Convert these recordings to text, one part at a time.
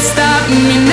stop me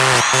Música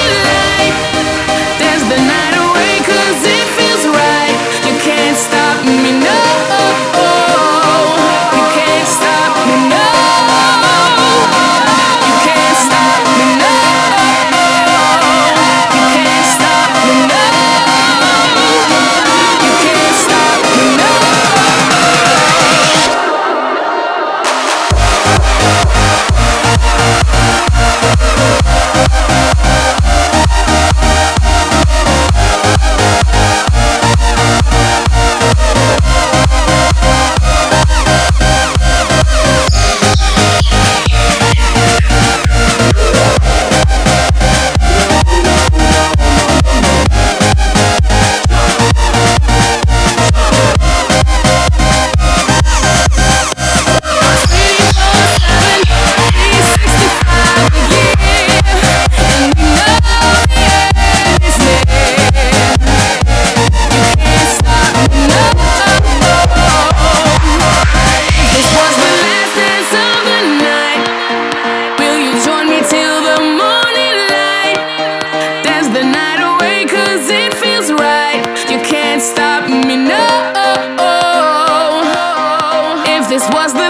Bye. this was